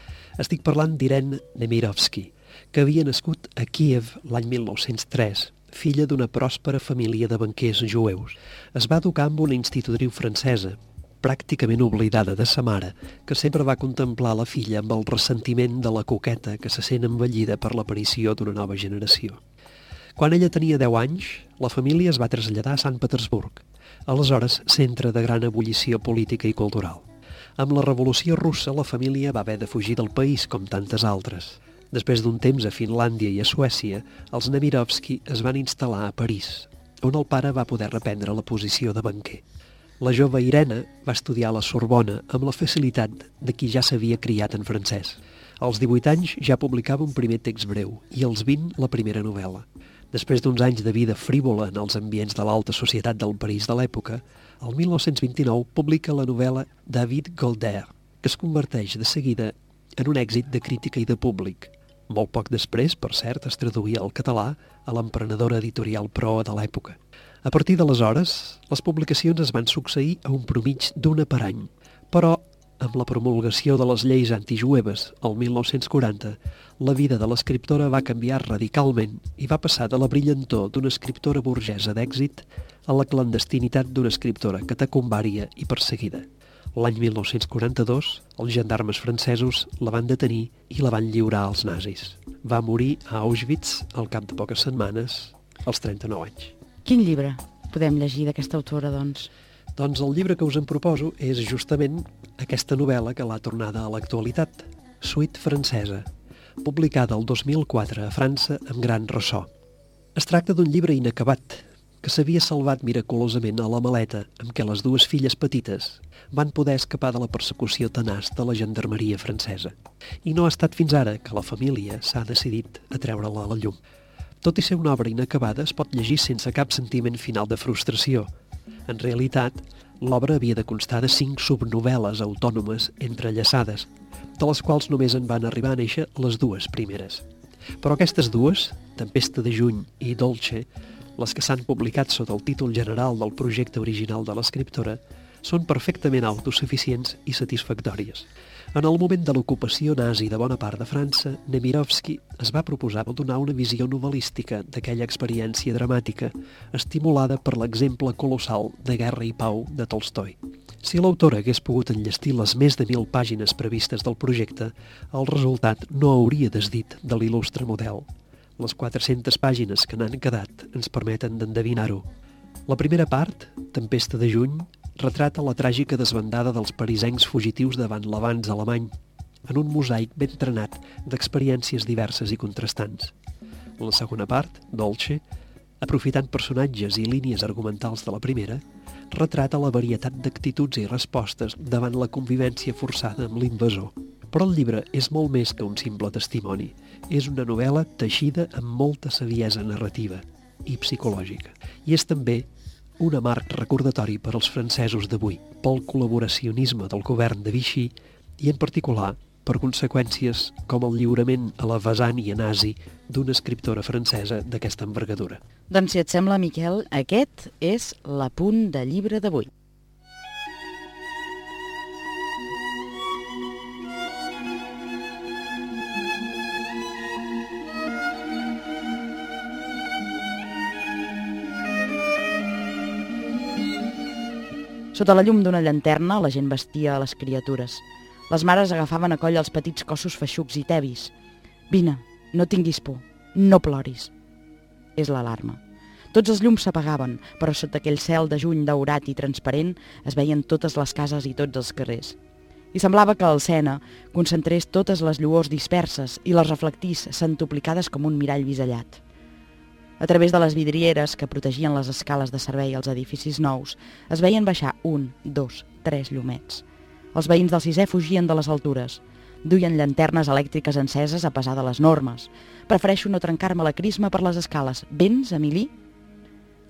Estic parlant d'Irene Nemirovsky, que havia nascut a Kiev l'any 1903, filla d'una pròspera família de banquers jueus. Es va educar amb una institutriu francesa, pràcticament oblidada de sa mare, que sempre va contemplar la filla amb el ressentiment de la coqueta que se sent envellida per l'aparició d'una nova generació. Quan ella tenia 10 anys, la família es va traslladar a Sant Petersburg, aleshores centre de gran ebullició política i cultural. Amb la revolució russa, la família va haver de fugir del país, com tantes altres. Després d'un temps a Finlàndia i a Suècia, els Nemirovsky es van instal·lar a París, on el pare va poder reprendre la posició de banquer. La jove Irene va estudiar a la Sorbona amb la facilitat de qui ja s'havia criat en francès. Als 18 anys ja publicava un primer text breu i als 20 la primera novel·la. Després d'uns anys de vida frívola en els ambients de l'alta societat del París de l'època, el 1929 publica la novel·la David Golder, que es converteix de seguida en un èxit de crítica i de públic. Molt poc després, per cert, es traduïa al català a l'emprenedora editorial Proa de l'època. A partir d'aleshores, les publicacions es van succeir a un promig d'una per any, però amb la promulgació de les lleis antijueves el 1940, la vida de l'escriptora va canviar radicalment i va passar de la brillantor d'una escriptora burgesa d'èxit a la clandestinitat d'una escriptora catacombària i perseguida. L'any 1942, els gendarmes francesos la van detenir i la van lliurar als nazis. Va morir a Auschwitz al cap de poques setmanes, als 39 anys. Quin llibre podem llegir d'aquesta autora, doncs? Doncs el llibre que us en proposo és justament aquesta novel·la que l'ha tornada a l'actualitat, Suite francesa, publicada el 2004 a França amb gran ressò. Es tracta d'un llibre inacabat, que s'havia salvat miraculosament a la maleta amb què les dues filles petites van poder escapar de la persecució tenaç de la gendarmeria francesa. I no ha estat fins ara que la família s'ha decidit a treure-la a la llum. Tot i ser una obra inacabada, es pot llegir sense cap sentiment final de frustració. En realitat, l'obra havia de constar de cinc subnovel·les autònomes entrellaçades, de les quals només en van arribar a néixer les dues primeres. Però aquestes dues, Tempesta de juny i Dolce, les que s'han publicat sota el títol general del projecte original de l'escriptora, són perfectament autosuficients i satisfactòries. En el moment de l'ocupació nazi de bona part de França, Nemirovsky es va proposar donar una visió novel·lística d'aquella experiència dramàtica, estimulada per l'exemple colossal de Guerra i Pau de Tolstoi. Si l'autora hagués pogut enllestir les més de mil pàgines previstes del projecte, el resultat no hauria desdit de l'il·lustre model. Les 400 pàgines que n'han quedat ens permeten d'endevinar-ho. La primera part, Tempesta de juny, retrata la tràgica desbandada dels parisencs fugitius davant l'avanç alemany, en un mosaic ben trenat d'experiències diverses i contrastants. La segona part, Dolce, aprofitant personatges i línies argumentals de la primera, retrata la varietat d'actituds i respostes davant la convivència forçada amb l'invasor. Però el llibre és molt més que un simple testimoni. És una novel·la teixida amb molta saviesa narrativa i psicològica. I és també un amarg recordatori per als francesos d'avui, pel col·laboracionisme del govern de Vichy i en particular per conseqüències com el lliurament a la vesània nazi d'una escriptora francesa d'aquesta envergadura. Doncs si et sembla, Miquel, aquest és l'apunt de llibre d'avui. Sota la llum d'una llanterna, la gent vestia a les criatures. Les mares agafaven a coll els petits cossos feixucs i tevis. Vine, no tinguis por, no ploris. És l'alarma. Tots els llums s'apagaven, però sota aquell cel de juny daurat i transparent es veien totes les cases i tots els carrers. I semblava que el Sena concentrés totes les lluors disperses i les reflectís centuplicades com un mirall bisellat. A través de les vidrieres que protegien les escales de servei als edificis nous, es veien baixar un, dos, tres llumets. Els veïns del sisè fugien de les altures. Duien llanternes elèctriques enceses a pesar de les normes. Prefereixo no trencar-me la crisma per les escales. Vens, Emilí?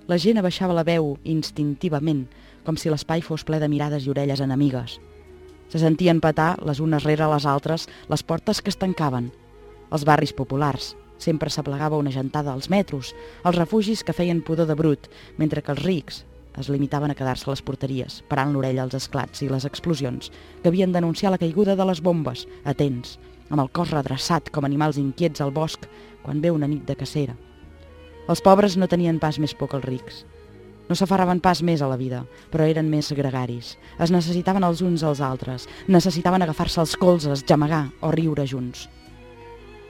La gent abaixava la veu instintivament, com si l'espai fos ple de mirades i orelles enemigues. Se sentien petar, les unes rere les altres, les portes que es tancaven. Els barris populars, Sempre s'aplegava una gentada als metros, als refugis que feien pudor de brut, mentre que els rics es limitaven a quedar-se a les porteries, parant l'orella als esclats i les explosions, que havien d'anunciar la caiguda de les bombes, atents, amb el cos redreçat com animals inquiets al bosc quan ve una nit de cacera. Els pobres no tenien pas més por que els rics. No s'aferraven pas més a la vida, però eren més gregaris. Es necessitaven els uns als altres, necessitaven agafar-se els colzes, gemegar o riure junts.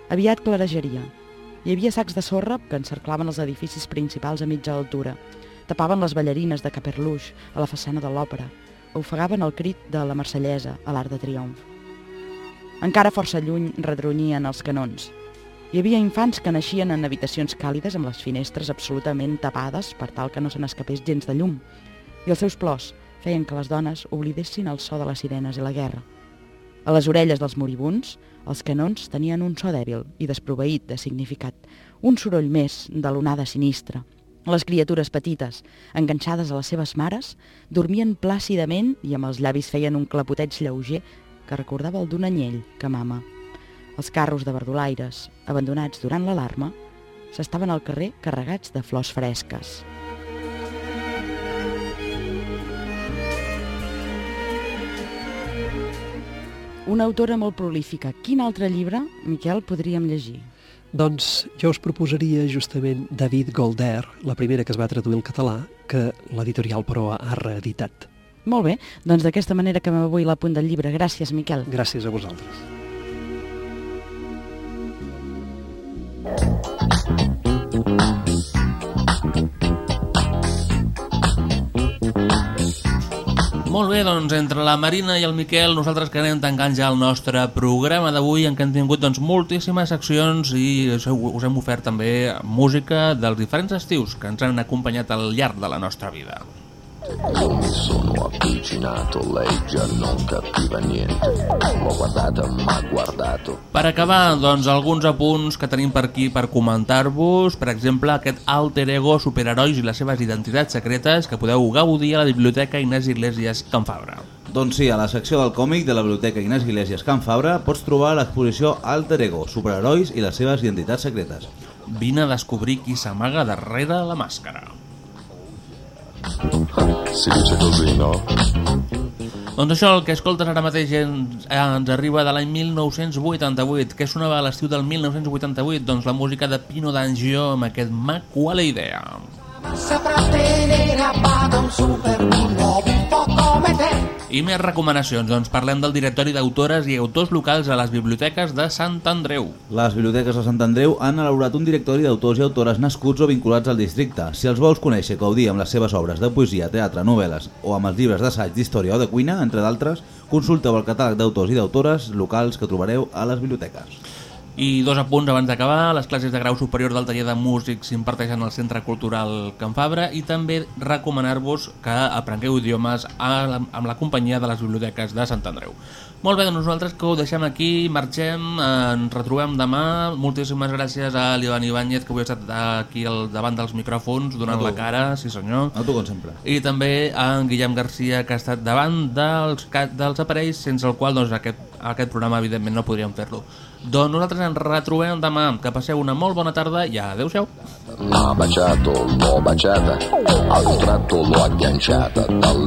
Aviat clarejaria. Hi havia sacs de sorra que encerclaven els edificis principals a mitja altura, tapaven les ballarines de Caperluix a la façana de l'òpera, ofegaven el crit de la marsellesa a l'Arc de Triomf. Encara força lluny redronyien els canons. Hi havia infants que naixien en habitacions càlides amb les finestres absolutament tapades per tal que no se n'escapés gens de llum, i els seus plors feien que les dones oblidessin el so de les sirenes i la guerra. A les orelles dels moribuns, els canons tenien un so dèbil i desproveït de significat, un soroll més de l'onada sinistra. Les criatures petites, enganxades a les seves mares, dormien plàcidament i amb els llavis feien un clapoteig lleuger que recordava el d'un anyell que mama. Els carros de verdolaires, abandonats durant l'alarma, s'estaven al carrer carregats de flors fresques. Una autora molt prolífica. Quin altre llibre, Miquel, podríem llegir? Doncs jo us proposaria justament David Golder, la primera que es va traduir al català, que l'editorial però ha reeditat. Molt bé, doncs d'aquesta manera que avui la punt del llibre. Gràcies, Miquel. Gràcies a vosaltres. Molt bé, doncs entre la Marina i el Miquel nosaltres que anem tancant ja el nostre programa d'avui en què hem tingut doncs, moltíssimes seccions i us hem ofert també música dels diferents estius que ens han acompanyat al llarg de la nostra vida. Io mi sono avvicinato, lei già non capiva niente. L'ho guardata, m'ha guardato. Per acabar, doncs, alguns apunts que tenim per aquí per comentar-vos. Per exemple, aquest alter ego, superherois i les seves identitats secretes que podeu gaudir a la Biblioteca Inés Iglesias Can Fabra. Doncs sí, a la secció del còmic de la Biblioteca Inés Iglesias Can Fabra pots trobar l'exposició Alter Ego, superherois i les seves identitats secretes. Vine a descobrir qui s'amaga darrere la màscara. Si dice così, no? Doncs això, el que escoltes ara mateix ens, ens arriba de l'any 1988. Què sonava a l'estiu del 1988? Doncs la música de Pino D'Angio amb aquest Ma quale idea. Saprà tenere a bada un I més recomanacions, doncs parlem del directori d'autores i autors locals a les biblioteques de Sant Andreu. Les biblioteques de Sant Andreu han elaborat un directori d'autors i autores nascuts o vinculats al districte. Si els vols conèixer, gaudir amb les seves obres de poesia, teatre, novel·les o amb els llibres d'assaig, d'història o de cuina, entre d'altres, consulteu el catàleg d'autors i d'autores locals que trobareu a les biblioteques. I dos apunts abans d'acabar, les classes de grau superior del taller de músics s'imparteixen al Centre Cultural Can Fabra i també recomanar-vos que aprengueu idiomes la, amb la companyia de les biblioteques de Sant Andreu. Molt bé, doncs nosaltres que ho deixem aquí, marxem, eh, ens retrobem demà. Moltíssimes gràcies a l'Ivan Ibáñez que avui ha estat aquí al davant dels micròfons donant la cara, sí senyor. A tu, com sempre. I també a en Guillem Garcia que ha estat davant dels, dels aparells sense el qual doncs, aquest, aquest programa evidentment no podríem fer-lo. Doncs nosaltres ens retrobem demà. Que passeu una molt bona tarda i adeu-siau. M'ha baciato, l'ho baciata, a un tratto l'ho agganciata, dalle